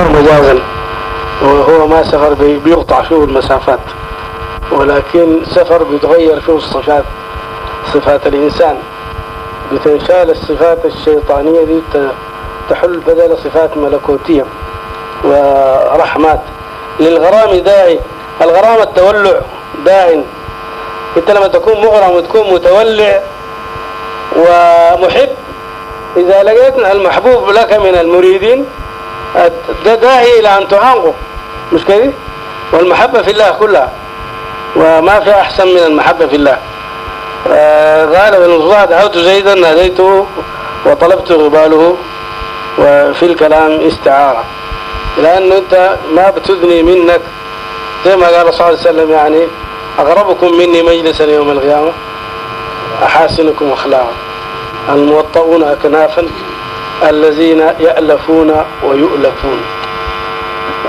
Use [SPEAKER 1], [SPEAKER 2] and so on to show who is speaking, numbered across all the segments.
[SPEAKER 1] سفر مجازا. وهو ما سفر بي- بيقطع فيه المسافات. ولكن سفر بيتغير فيه الصفات. صفات الإنسان. بتنشال الصفات الشيطانية دي تحل بدل صفات ملكوتية ورحمات. للغرام داعي. الغرام التولع داع انت لما تكون مغرم وتكون متولع ومحب إذا لقيت المحبوب لك من المريدين داعي إلى أن تعانقه. مش كده؟ والمحبة في الله كلها. وما في أحسن من المحبة في الله. قال ابن الصلاح دعوت زيدا ناديته وطلبت غباله. وفي الكلام استعارة. لأنه أنت ما بتدني منك زي ما قال صلى الله عليه وسلم يعني أقربكم مني مجلسا يوم القيامة أحاسنكم أخلاقا. الموطؤون أكنافا. الذين يألفون ويؤلفون.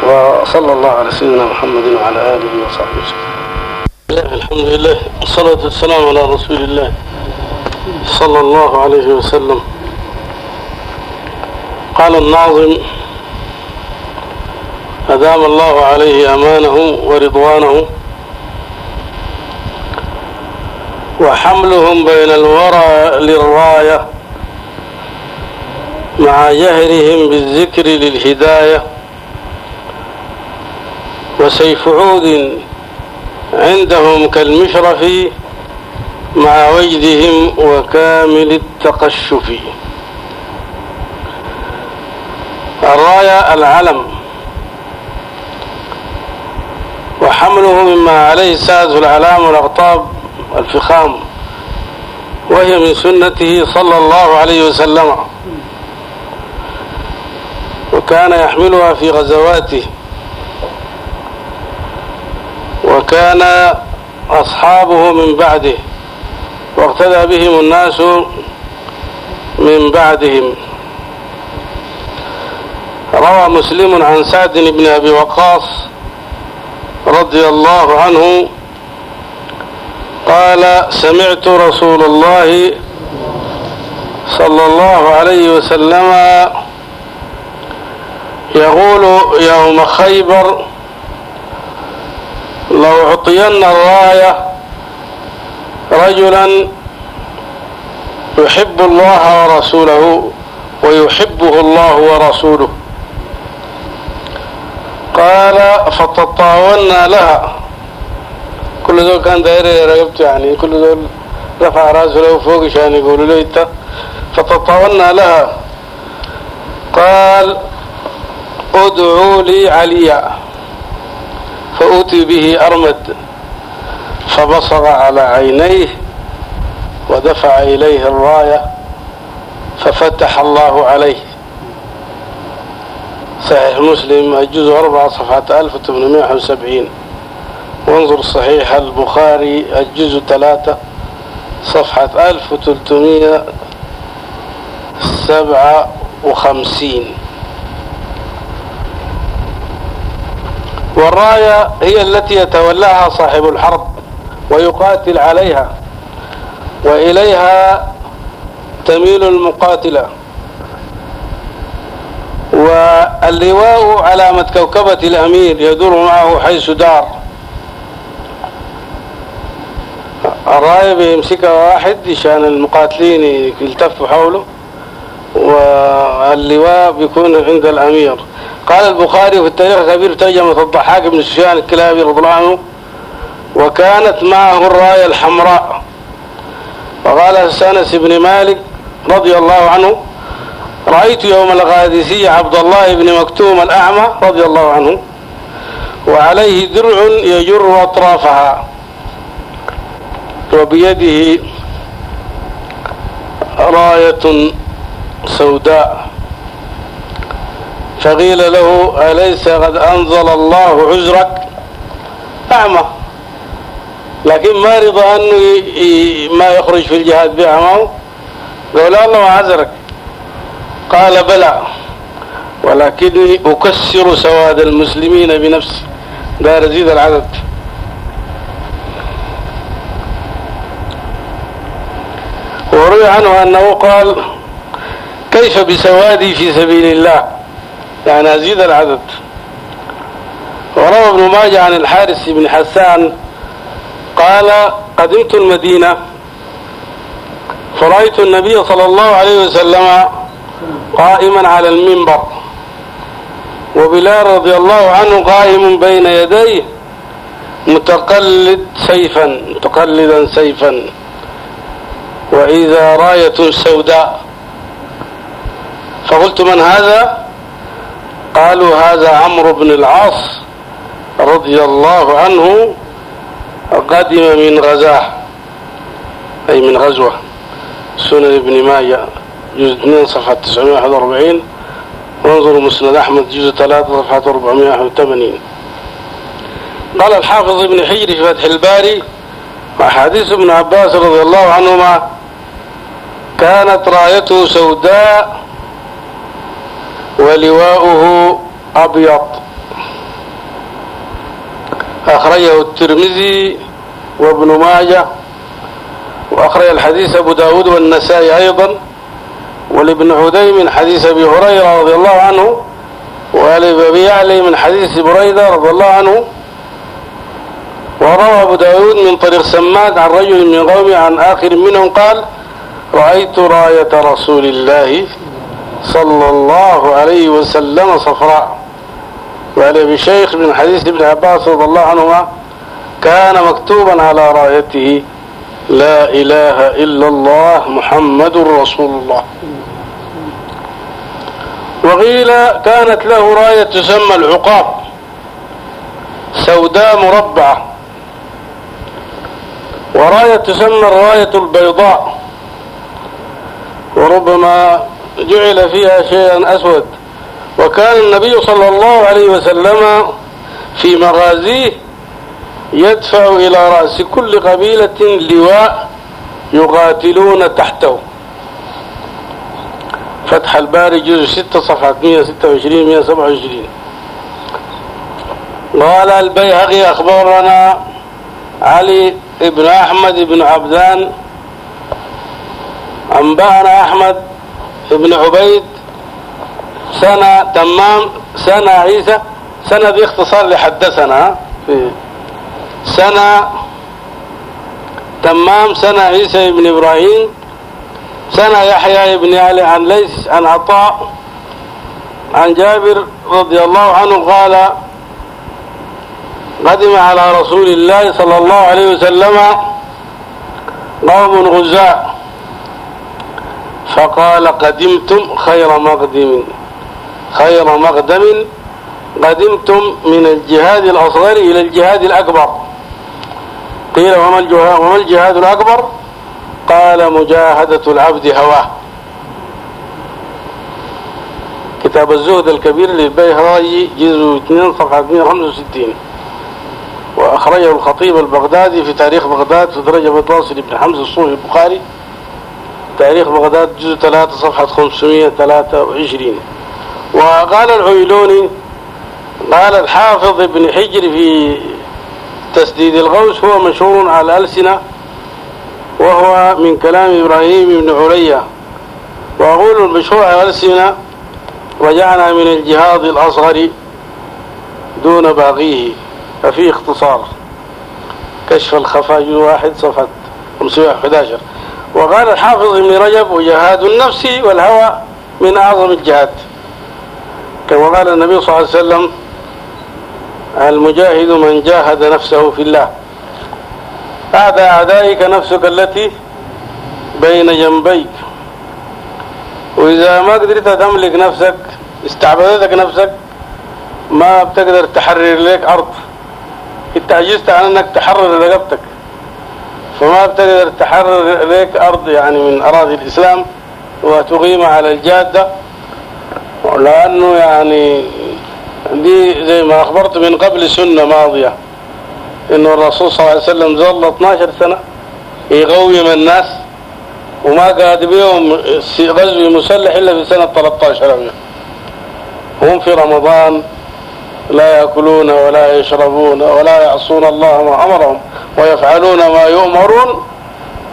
[SPEAKER 1] وصلى الله على سيدنا محمد وعلى آله وصحبه وسلم. الحمد لله والصلاة والسلام على رسول الله صلى الله عليه وسلم. قال الناظم أدام الله عليه أمانه ورضوانه وحملهم بين الورى للراية مع جهرهم بالذكر للهداية وسيف عود عندهم كالمشرف مع وجدهم وكامل التقشف. الراية العلم وحمله مما عليه السادة الأعلام والأقطاب الفخام وهي من سنته صلى الله عليه وسلم. وكان يحملها في غزواته. وكان أصحابه من بعده. واقتدى بهم الناس من بعدهم. روى مسلم عن سعد بن أبي وقاص رضي الله عنه قال سمعت رسول الله صلى الله عليه وسلم يقول يوم خيبر لو أعطين الراية رجلا يحب الله ورسوله ويحبه الله ورسوله. قال فتطاولنا لها. كل دول كان داير رقبته يعني كل دول رفع راسه له فوق عشان يقولوا له فتطاولنا لها. قال ادعوا لي عليا. فأوتي به أرمد فبصر على عينيه ودفع إليه الراية ففتح الله عليه. صحيح مسلم الجزء أربعة صفحة 1870 وانظر صحيح البخاري الجزء ثلاثة صفحة 1357 والراية هي التي يتولاها صاحب الحرب ويقاتل عليها وإليها تميل المقاتلة. واللواء علامة كوكبة الأمير يدور معه حيث دار. الراية بيمسكها واحد عشان المقاتلين يلتفوا حوله واللواء بيكون عند الأمير. قال البخاري في التاريخ الكبير ترجمة الضحاك بن سفيان الكلابي رضي الله عنه وكانت معه الراية الحمراء. وقال أنس بن مالك رضي الله عنه رأيت يوم القادسية عبد الله بن مكتوم الأعمى رضي الله عنه وعليه درع يجر أطرافها. وبيده راية سوداء. فقيل له أليس قد أنزل الله عذرك؟ أعمى لكن ما رضى أنه ما يخرج في الجهاد بأعماه قال الله عذرك. قال بلى. ولكني أكسر سواد المسلمين بنفسي. دار زيد العدد. وروي عنه أنه قال كيف بسوادي في سبيل الله؟ يعني أزيد العدد. وروى ابن ماجه عن الحارث بن حسان قال قدمت المدينة فرأيت النبي صلى الله عليه وسلم قائما على المنبر وبلال رضي الله عنه قائم بين يديه متقلد سيفا متقلدا سيفا وإذا راية سوداء. فقلت من هذا؟ قالوا هذا عمرو بن العاص رضي الله عنه قدم من غزاة أي من غزوة. سنن ابن ماجه جزء 2 صفحة 941 وانظروا مسند أحمد جزء 3 صفحة 481 قال الحافظ ابن حجر في فتح الباري وحديث ابن عباس رضي الله عنهما كانت رايته سوداء ولواؤه أبيض. أخرجه الترمذي وابن ماجه وأخرج الحديث أبو داود والنسائي أيضا ولابن عدي من حديث أبي هريرة رضي الله عنه ولأبي يعلي من حديث بريدة رضي الله عنه. وروى أبو داود من طريق سماد عن رجل من قومه عن آخر منهم قال رأيت راية رسول الله صلى الله عليه وسلم صفراء. وعن أبي شيخ من حديث ابن عباس رضي الله عنهما كان مكتوبا على رايته لا إله إلا الله محمد رسول الله. وقيل كانت له راية تسمى العقاب سوداء مربعة. وراية تسمى الراية البيضاء. وربما جعل فيها شيئا أسود. وكان النبي صلى الله عليه وسلم في مغازيه يدفع إلى رأس كل قبيلة لواء يقاتلون تحته. فتح الباري جزء 6 صفحة 126 127 قال البيهقي أخبرنا علي بن أحمد بن عبدان أنبأنا أحمد بن عبيد سنة تمام سنة عيسى سنة دي اختصار لحدثنا. في سنة تمام سنة عيسى بن إبراهيم سنة يحيى بن علي عن ليس عن عطاء عن جابر رضي الله عنه قال قدم على رسول الله صلى الله عليه وسلم قوم غزاء فقال قدمتم خير مقدم. خير مقدم قدمتم من الجهاد الأصغر إلى الجهاد الأكبر. قيل وما الجهاد, وما الجهاد الأكبر؟ قال مجاهدة العبد هواه. كتاب الزهد الكبير للبيهقي جزء 2 صفحة 265 وأخرجه الخطيب البغدادي في تاريخ بغداد في درجة متواصل ابن حمزة الصوفي البخاري. تاريخ بغداد جزء 3 صفحة 523 وقال العيلوني قال الحافظ ابن حجر في تسديد الغوث هو مشهور على الألسنة وهو من كلام إبراهيم بن عليا. وأقول المشهور على الألسنة رجعنا من الجهاد الأصغر دون باقيه ففيه اختصار. كشف الخفاء واحد صفحة 511 وقال الحافظ ابن رجب وجهاد النفس والهوى من أعظم الجهاد. كما قال النبي صلى الله عليه وسلم المجاهد من جاهد نفسه في الله. أعدى أعدائك نفسك التي بين جنبيك. وإذا ما قدرت تملك نفسك استعبدتك نفسك ما بتقدر تحرر لك أرض. انت عجزت عن أنك تحرر رقبتك. فما بتقدر تحرر لك أرض يعني من أراضي الإسلام وتقيم على الجادة لأنه يعني دي زي ما أخبرت من قبل سنة ماضية إنه الرسول صلى الله عليه وسلم ظل 12 سنة يقوم الناس وما قاد بهم غزو مسلح إلا في سنة 13 هم في رمضان لا يأكلون ولا يشربون ولا يعصون الله ما أمرهم. ويفعلون ما يؤمرون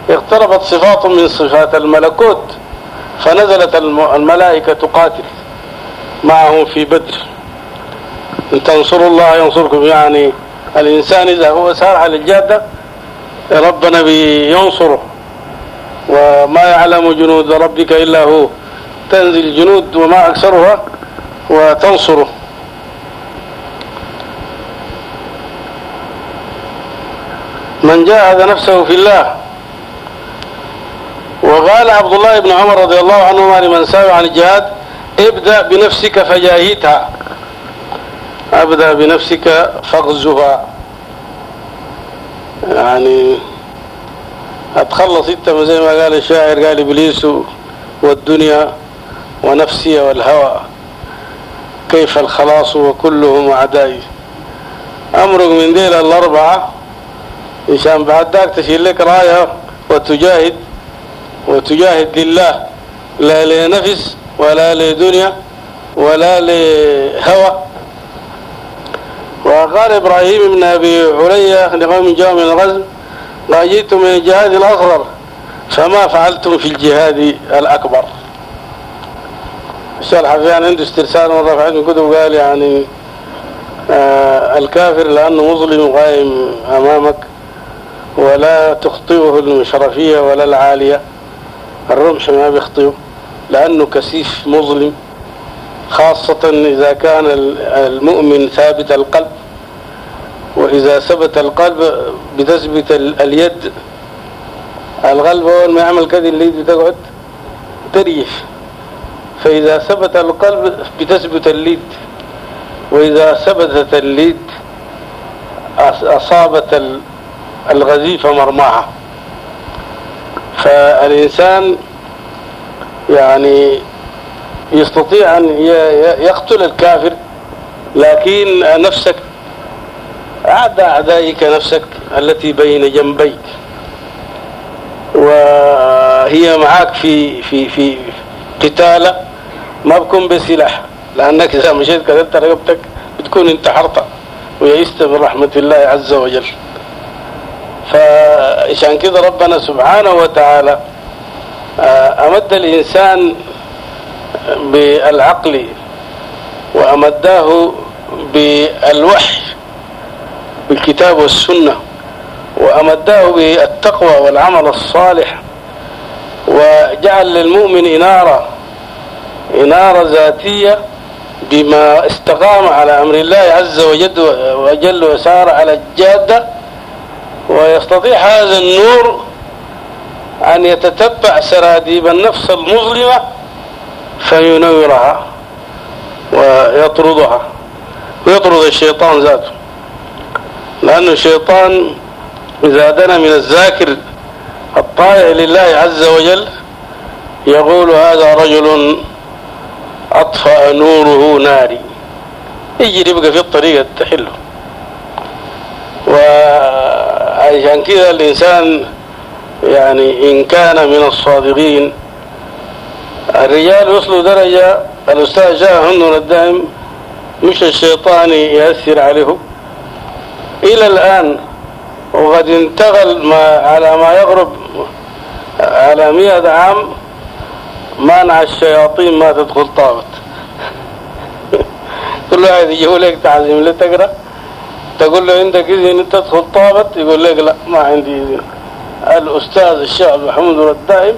[SPEAKER 1] اقتربت صفات من صفات الملكوت فنزلت الملائكة تقاتل معهم في بدر. إن تنصروا الله ينصركم يعني الإنسان إذا هو سار على الجادة ربنا بينصره. وما يعلم جنود ربك إلا هو تنزل جنود وما أكثرها وتنصره. من جاهد نفسه في الله. وقال عبد الله بن عمر رضي الله عنهما لمن سأل عن الجهاد ابدأ بنفسك فجاهدها. أبدأ بنفسك فاغزها. يعني أتخلص إنت زي ما قال الشاعر قال إبليس والدنيا ونفسي والهوى. كيف الخلاص وكلهم اعدائي امرق من ديل الأربعة عشان بعد ذاك تشيل لك راية وتجاهد وتجاهد لله لا لنفس ولا لدنيا ولا لهوى. وقال إبراهيم بن أبي عليا لقوم جاء من الغزو لا جئتم من الجهاد الأصغر فما فعلتم في الجهاد الأكبر. الشيخ الحفيان عنده استرسال مرة في علم كتب قال يعني آه الكافر لأنه مظلم قائم أمامك. ولا تخطئه المشرفية ولا العالية. الرمح ما بيخطئه؟ لأنه كثيف مظلم خاصة إذا كان المؤمن ثابت القلب. وإذا ثبت القلب بتثبت اليد القلب أول ما يعمل كذا اليد بتقعد ترجف فإذا ثبت القلب بتثبت اليد. وإذا ثبتت اليد أصابت الغزيفة مرماها. فالإنسان يعني يستطيع أن يقتل الكافر لكن نفسك أعدى أعدائك نفسك التي بين جنبيك. وهي معك في في في قتالة ما بكون بسلاح لأنك إذا مشيت كذبت رقبتك بتكون انتحرت. ويئست من رحمة الله عز وجل. فعشان كده ربنا سبحانه وتعالى آه، أمد الإنسان بالعقل وأمداه بالوحي بالكتاب والسنة وأمداه بالتقوى والعمل الصالح وجعل للمؤمن إنارة إنارة ذاتية بما استقام على أمر الله عز وجل وسار على الجادة ويستطيع هذا النور أن يتتبع سراديب النفس المظلمة فينورها ويطردها ويطرد الشيطان ذاته. لأن الشيطان إذا دنا من الذاكر الطائع لله عز وجل يقول هذا رجل أطفأ نوره ناري. يجي يبقى في الطريقة تحله. وعشان كذا الإنسان يعني إن كان من الصادقين. الرجال وصلوا درجة الأستاذ جاء هنون الدائم مش الشيطان يأثر عليهم. إلى الآن وقد انتقل ما على ما يقرب على مئة عام مانع الشياطين ما تدخل طابت كل واحد يجي لك تعزيم لتقرأ تقول له عندك إذن تدخل طابت؟ يقول لك لا ما عندي إذن. الأستاذ الشيخ محمود الدائم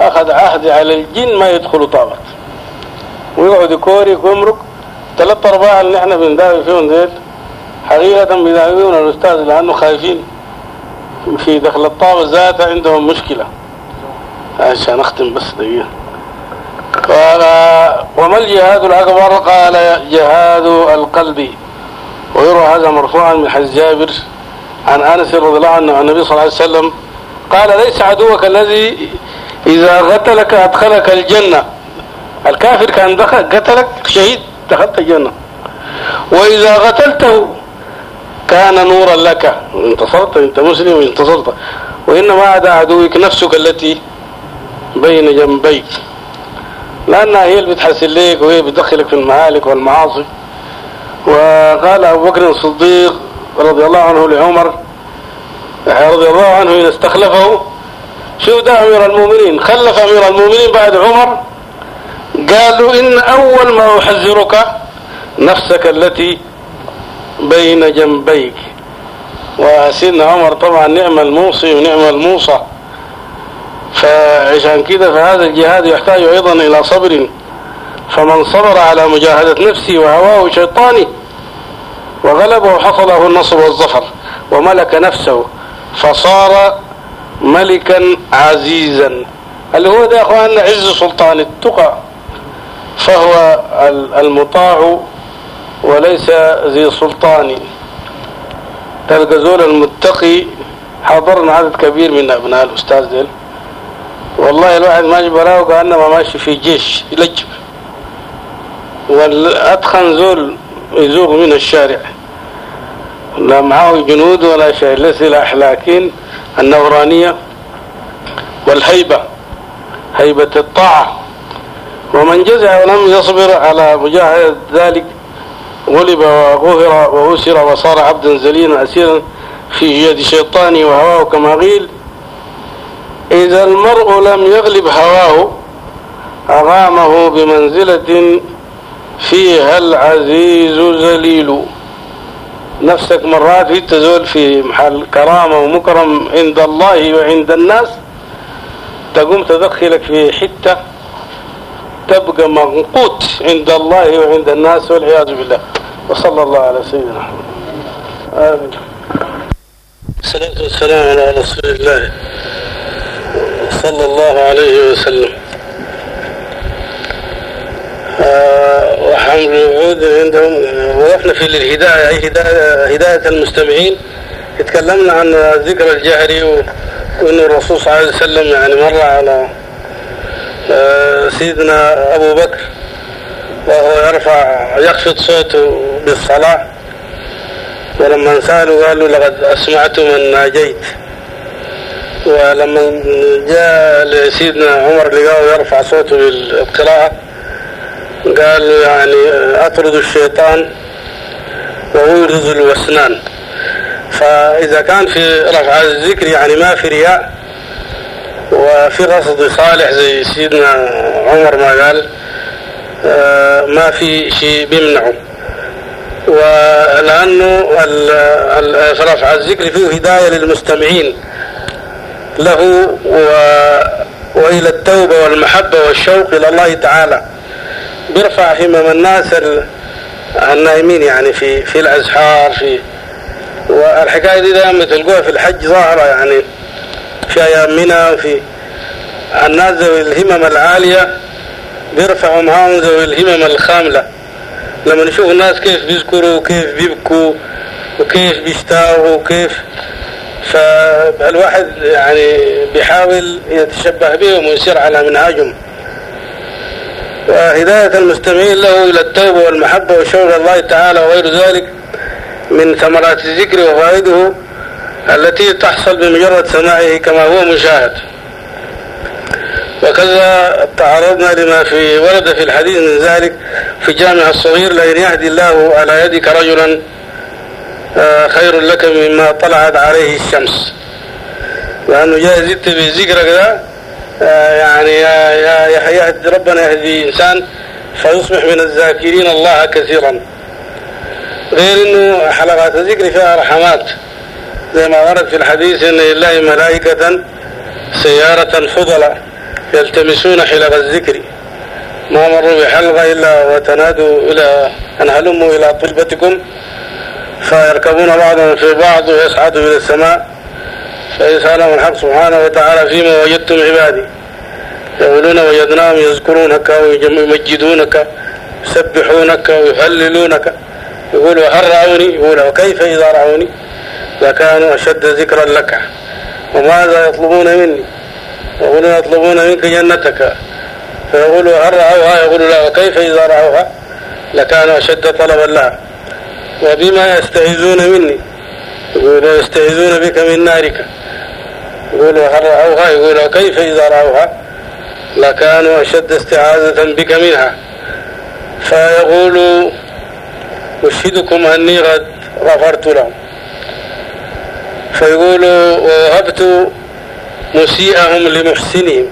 [SPEAKER 1] أخذ عهد على الجن ما يدخلوا طابت. ويقعد يكوري يكمرك ثلاث أرباع اللي إحنا بنداوي فيهم ديل حقيقة بيداويون الأستاذ لأنه خايفين. في دخل الطابة ذاتها عندهم مشكلة. عشان أختم بس دقيقة. قال وما الجهاد الأكبر؟ قال جهاد القلب. ويروى هذا مرفوعا من حديث جابر عن أنس رضي الله عنه عن النبي صلى الله عليه وسلم قال ليس عدوك الذي إذا قتلك أدخلك الجنة. الكافر كان دخل قتلك شهيد دخلت الجنة. وإذا قتلته كان نورا لك. انتصرت أنت مسلم انتصرت وإنما عدا عدوك نفسك التي بين جنبيك. لأنها هي اللي بتحسن لك وهي بتدخلك في المهالك والمعاصي. وقال أبو بكر الصديق رضي الله عنه لعمر رضي الله عنه إذا استخلفه شو ده أمير المؤمنين؟ خلف أمير المؤمنين بعد عمر قالوا إن أول ما أحذرك نفسك التي بين جنبيك. وسيدنا عمر طبعا نعم الموصي ونعم الموصى. فعشان كده فهذا الجهاد يحتاج أيضا إلى صبر. فمن صبر على مجاهدة نفسه وهواه وشيطانه وغلبه حصل له النصر والظفر وملك نفسه فصار ملكا عزيزا. اللي هو ده أخواننا عز سلطان التقى؟ فهو المطاع وليس ذي سلطان. تلقى زول المتقي حضرنا عدد كبير من أبناء الأستاذ ديل. والله الواحد ماشي براه كأنما ماشي في جيش يلجم والأتخن زول يزوغ من الشارع. لا معه جنود ولا شيء لا سلاح لكن النورانية والهيبة هيبة الطاعة. ومن جزع ولم يصبر على مجاهدة ذلك غلب وقهر وأسر وصار عبدا ذليلا أسيرا في يد شيطانه وهواه كما قيل. إذا المرء لم يغلب هواه أقامه بمنزلة فيها العزيز ذليل؟ نفسك مرات في تزول في محل كرامة ومكرم عند الله وعند الناس تقوم تدخلك في حتة تبقى منقوط عند الله وعند الناس والعياذ بالله. وصلى الله على سيدنا محمد. آمين. الصلاة والسلام على رسول الله صلى الله عليه وسلم. الوعود عندهم وقفنا في الهداية أي هداية, هداية المستمعين. تكلمنا عن ذكر الجهري وأن الرسول صلى الله عليه وسلم يعني مر على آه سيدنا أبو بكر وهو يرفع يخفض صوته بالصلاة. ولما سألوا قالوا لقد أسمعت من ناجيت. ولما جاء لسيدنا عمر لقاه يرفع صوته بالقراءة. قال يعني أطرد الشيطان وأورز الوسنان. فإذا كان في رفع الذكر يعني ما في رياء وفي قصد صالح زي سيدنا عمر ما قال ما في شيء بيمنعه. ولأنه رفع الذكر فيه هداية للمستمعين له و... وإلى التوبة والمحبة والشوق إلى الله تعالى. بيرفع همم الناس النايمين يعني في في الأزحار في والحكاية دي دائما تلقوها في الحج ظاهرة يعني في أيام منى وفي الناس ذوي الهمم العالية بيرفعوا معاهم ذوي الهمم الخاملة. لما نشوف الناس كيف بيذكروا وكيف بيبكوا وكيف بيشتاقوا وكيف فالواحد يعني بيحاول يتشبه بهم ويسير على منهاجهم. وهداية المستمعين له إلى التوبة والمحبة وشوق الله تعالى وغير ذلك من ثمرات الذكر وفائده التي تحصل بمجرد سماعه كما هو مشاهد. وكذا تعرضنا لما في ورد في الحديث من ذلك في جامع الصغير لئن يهدي الله على يدك رجلا خير لك مما طلعت عليه الشمس. لأنه جاء زدت بذكرك ده يعني يا يا يهدي ربنا يهدي إنسان فيصبح من الذاكرين الله كثيرا. غير إنه حلقات الذكر فيها رحمات. زي ما ورد في الحديث إن لله ملائكة سيارة فضلة يلتمسون حلق الذكر. ما مروا بحلقة إلا وتنادوا إلى أن هلموا إلى طلبتكم فيركبون بعضهم في بعض ويصعدوا إلى السماء. فيسألهم الحق سبحانه وتعالى فيما وجدتم عبادي. يقولون وجدناهم يذكرونك ويمجدونك يسبحونك ويهللونك يقولوا هل رأوني؟ يقول وكيف إذا رأوني؟ لكانوا أشد ذكرا لك. وماذا يطلبون مني؟ يقولون يطلبون منك جنتك. فيقولوا هل رأوها؟ يقولوا لا. وكيف إذا رأوها؟ لكانوا أشد طلبا لها. وبما يستعيذون مني. يقولوا يستعيذون بك من نارك. يقولوا هل رأوها؟ يقولوا كيف إذا رأوها؟ لكانوا أشد استعاذة بك منها. فيقول أشهدكم أني قد غفرت لهم. فيقول ووهبت مسيئهم لمحسنهم.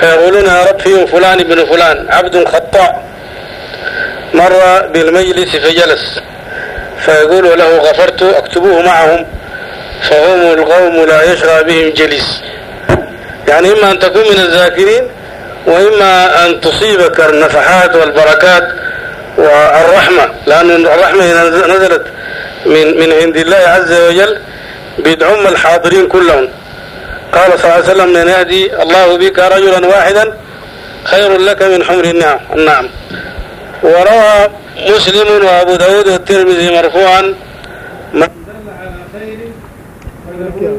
[SPEAKER 1] فيقولون يا رب فيهم فلان ابن فلان عبد خطاء. مر بالمجلس فجلس. فيقول له غفرت اكتبوه معهم. فهم القوم لا يشغى بهم جليس. يعني إما أن تكون من الذاكرين وإما أن تصيبك النفحات والبركات والرحمة. لأن الرحمة نزلت من من عند الله عز وجل بتعم الحاضرين كلهم. قال صلى الله عليه وسلم من يهدي الله بك رجلا واحدا خير لك من حمر النعم. وروى مسلم وابو داود والترمذي مرفوعا. من دل على خير فله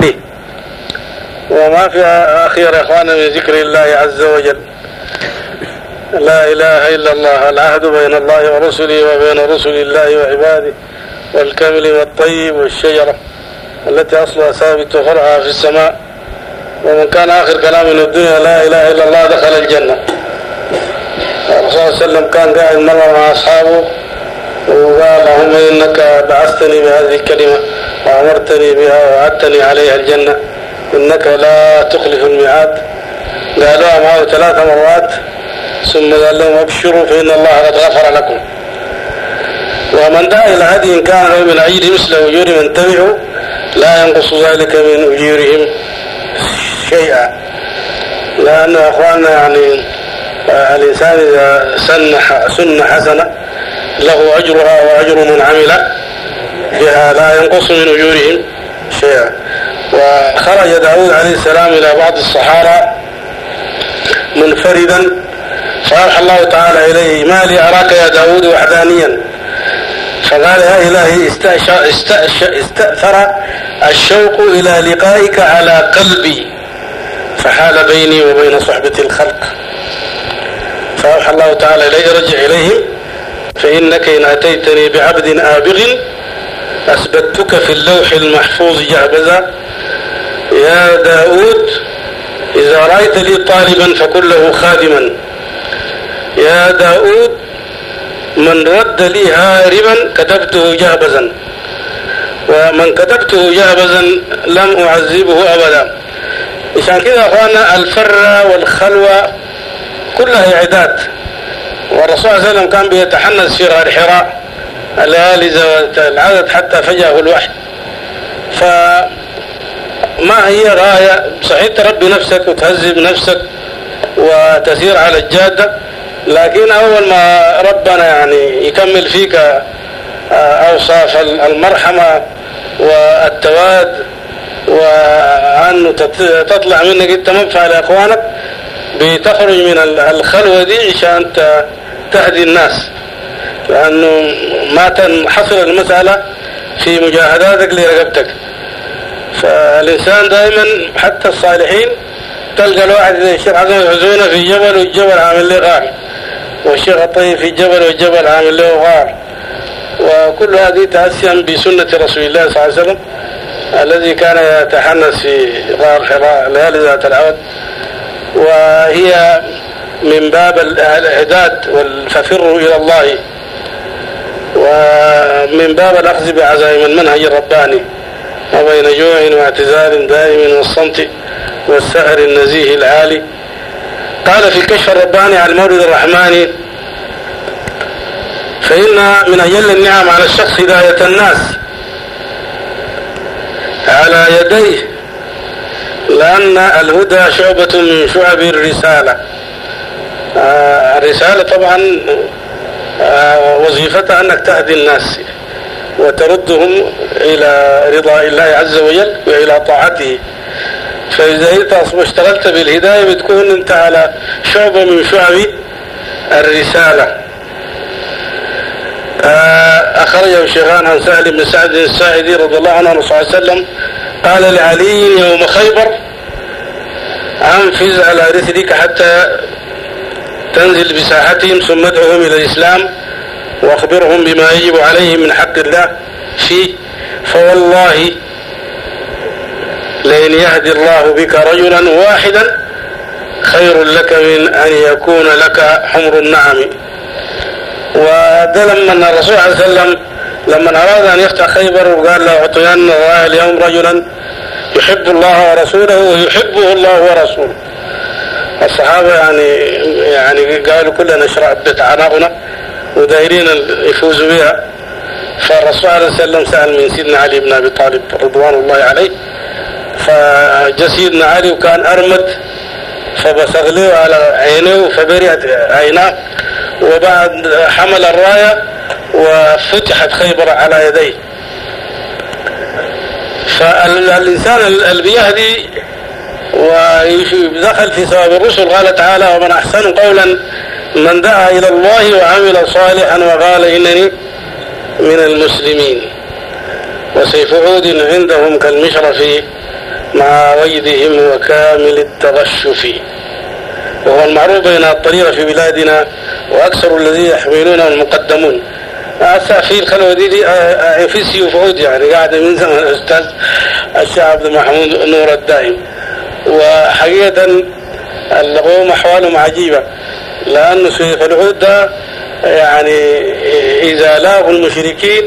[SPEAKER 1] مثل وما في اخير يا إخوانا من ذكر الله عز وجل. لا إله إلا الله العهد بين الله ورسله وبين رسل الله وعباده والكمل والطيب والشجرة التي أصلها ثابت وفرعها في السماء. ومن كان آخر كلام من الدنيا لا إله إلا الله دخل الجنة. الرسول صلى الله عليه وسلم كان قاعد مرة مع أصحابه وقال اللهم إنك بعثتني بهذه الكلمة وأمرتني بها ووعدتني عليها الجنة إنك لا تخلف الميعاد. قالوها معه ثلاث مرات ثم قال لهم أبشروا فإن الله قد غفر لكم. ومن دعا إلى هدي كان له من عيد مثل أجور من تبعوا لا ينقص ذلك من أجورهم شيئا. لأن أخواننا يعني الإنسان إذا سن سنة حسنة له أجرها وأجر من عمل بها لا ينقص من أجورهم شيئا. وخرج داود عليه السلام إلى بعض الصحارى منفردا. فأوحى الله تعالى إليه ما لي أراك يا داود وحدانيا. فقال يا إلهي استأثر الشوق إلى لقائك على قلبي. فحال بيني وبين صحبة الخلق. فأوحى الله تعالى إليه ارجع إليهم فإنك إن أتيتني بعبد آبغ أثبتك في اللوح المحفوظ جعبذا. يا داود إذا رأيت لي طالبا فكن له خادما. يا داود من رد لي هاربا كتبته جهبزا ومن كتبته جهبزا لم أعذبه أبدا. عشان كده أخوانا الفرة والخلوة كلها إعداد. والرسول صلى الله عليه وسلم كان بيتحنس في غار حراء الليالي العدد حتى فجأه الوحي. فما هي راية؟ صحيح تربي نفسك وتهذب نفسك وتسير على الجادة لكن أول ما ربنا يعني يكمل فيك أوصاف المرحمة والتواد وأن تطلع منك أنت منفعة لإخوانك بتخرج من الخلوة دي عشان تهدي الناس. لأنه ما تنحصر المسألة في مجاهداتك لرقبتك. فالإنسان دائما حتى الصالحين تلقى الواحد زي الشيخ حسن الحزونة في جبل والجبل عامل له غار. والشيخ الطيب في جبل والجبل عامل له غار. وكل هذه تأسيا بسنة رسول الله صلى الله عليه وسلم الذي كان يتحنس في غار حراء ليالي ذات العود. وهي من باب الإعداد ففروا إلى الله. ومن باب الأخذ بعزائم المنهج الرباني وبين جوع واعتزال دائم والصمت والسهر النزيه العالي. قال في الكشف الرباني على المورد الرحماني فإن من أجل النعم على الشخص هداية الناس على يديه لأن الهدى شعبة من شعب الرسالة. آه الرسالة طبعا آه وظيفتها أنك تهدي الناس وتردهم إلى رضا الله عز وجل وإلى طاعته. فإذا أنت اشتغلت بالهداية بتكون أنت على شعبة من شعب الرسالة. آه أخرجه الشيخان عن سهل بن سعد الساعدي رضي الله عنه صلى الله عليه وسلم قال لعلي يوم خيبر أنفذ على رسلك حتى تنزل بساحتهم ثم ادعوهم إلى الإسلام وأخبرهم بما يجب عليهم من حق الله فيه. فوالله لئن يهدي الله بك رجلا واحدا خير لك من أن يكون لك حمر النعم. وده لما الرسول عليه وسلم لما أراد أن يفتح خيبر وقال له أعطينا اليوم رجلا يحب الله ورسوله ويحبه الله ورسوله. الصحابة يعني يعني قالوا كلنا نشرع بتعناقنا ودايرين يفوزوا بها فالرسول عليه وسلم سأل من سيدنا علي بن أبي طالب رضوان الله عليه. فجاء سيدنا علي وكان أرمد فبصغ له على عينه فبرئت عيناه. وبعد حمل الراية وفتحت خيبر على يديه. فالإنسان اللي بيهدي ودخل في ثواب الرسل. قال تعالى ومن أحسن قولا من دعا إلى الله وعمل صالحا وقال إنني من المسلمين. وسيف عود عندهم كالمشرف مع ويدهم وكامل التغشف. وهو المعروف بين الطريقة في بلادنا وأكثر الذين يحملونه المقدمون. هسه في دي, دي في سيوف عود يعني قاعدة من زمن الأستاذ الشيخ عبد محمود نور الدائم وحقيقة اللقوم أحوالهم عجيبة لأن سيف العود ده يعني إذا لاقوا المشركين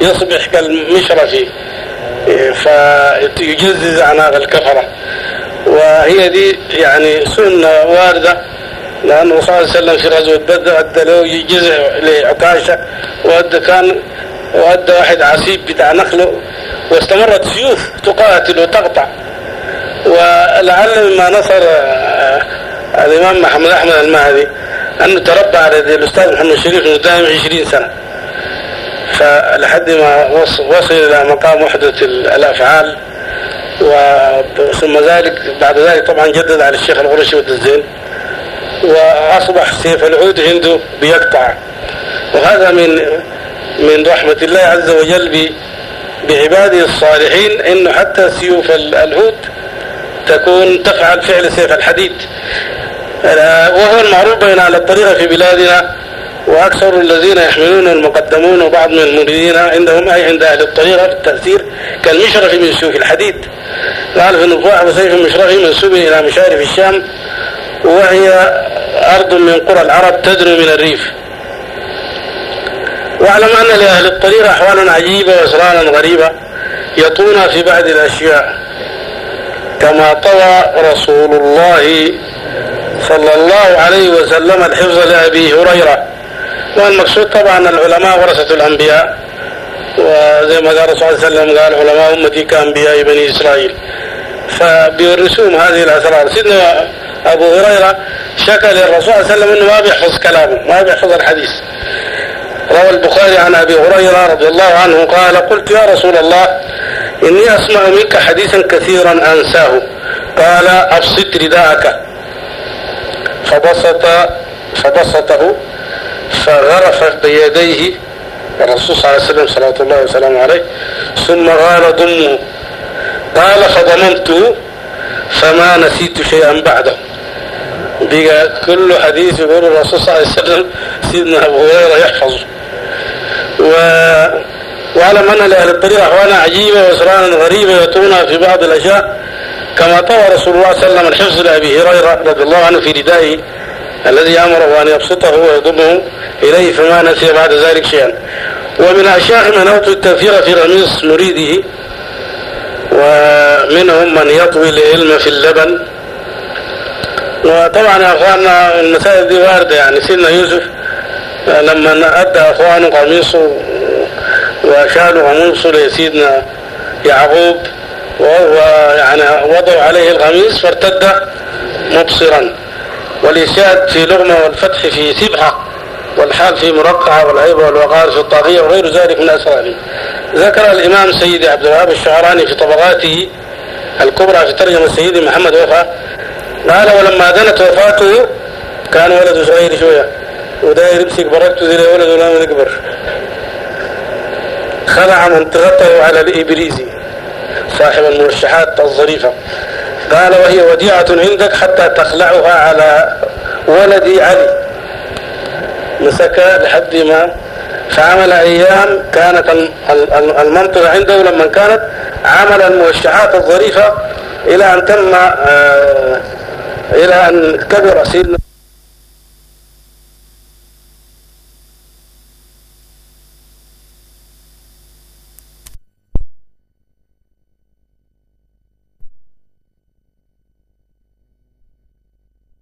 [SPEAKER 1] يصبح كالمشرفي فيجزز أعناق الكفرة. وهي دي يعني سنة واردة لأن الرسول صلى الله عليه وسلم في غزوة بدر أدى له جزع لعكاشة وأدى كان وأدى واحد عسيب بتاع نخله واستمرت سيوف تقاتل وتقطع. ولعل مما نصر الإمام محمد أحمد المهدي أنه تربى على الأستاذ محمد الشريف من دائم 20 سنة. فلحد ما وصل إلى مقام وحدة الأفعال وثم ذلك بعد ذلك طبعا جدد على الشيخ الغرشي والدزين وأصبح سيف العود عنده بيقطع. وهذا من من رحمة الله عز وجل بعباده الصالحين إنه حتى سيوف العود تكون تفعل فعل سيف الحديد. وهو المعروف بين على الطريقة في بلادنا وأكثر الذين يحملون المقدمون وبعض من المريدين عندهم أي عند أهل الطريقة في التأثير كالمشرف من سيوف الحديد. قال في النبوة وسيف المشرف منسوب إلى مشارف الشام وهي أرض من قرى العرب تدنو من الريف. واعلم أن لأهل الطريقة أحوالا عجيبة وأسرارا غريبة يطون في بعض الأشياء كما طوى رسول الله صلى الله عليه وسلم الحفظ لأبي هريرة. والمقصود طبعا العلماء ورثة الأنبياء وزي ما قال صلى الله عليه وسلم قال علماء أمتي كأنبياء بني إسرائيل. فبيورثون هذه الأسرار. سيدنا أبو هريرة شكى للرسول صلى الله عليه وسلم أنه ما بيحفظ كلامه ما بيحفظ الحديث. روى البخاري عن أبي هريرة رضي الله عنه قال قلت يا رسول الله إني أسمع منك حديثا كثيرا أنساه. قال أبسط رداءك. فبسط فبسطه فغرف بيديه الرسول صلى الله عليه وسلم صلى الله وسلم عليه ثم قال ضمه قال فضممته فما نسيت شيئا بعده. بقى كل حديث يقول الرسول صلى الله عليه وسلم سيدنا أبو هريرة يحفظه. و وأعلم أن لأهل الطريق احوالا عجيبة واسرارا غريبة ياتونها في بعض الأشياء كما طوى رسول الله صلى الله عليه وسلم الحفظ لأبي هريرة رضي الله عنه في ردائه الذي أمره أن يبسطه ويضمه إليه فما نسي بعد ذلك شيئا. ومن أشياخ من أوتوا التوفيق في رميص مريده ومنهم من يطوي العلم في اللبن وطبعا يا أخواننا المسائل دي واردة يعني سيدنا يوسف لما أدى أخوانه قميصه وشالوا قميصه لسيدنا يعقوب وهو يعني وضعوا عليه القميص فارتد مبصرا. والإشاد في لغمة والفتح في سبحة والحال في مرقعة والهيبة والوقار في الطاغية وغير ذلك من أسراره. ذكر الإمام سيدي عبد الوهاب الشعراني في طبقاته الكبرى في ترجمة سيدي محمد وفا قال ولما دنت وفاته كان ولده صغير شوية. وداير يمسك بركته زي ولد ولا من يكبر خلع منطقته على الإبريزي صاحب المرشحات الظريفة. قال وهي وديعة عندك حتى تخلعها على ولدي علي. مسكها لحد ما فعمل أيام كانت المنطقة عنده لما كانت عمل الموشحات الظريفة إلى أن تم إلى أن كبر سيدنا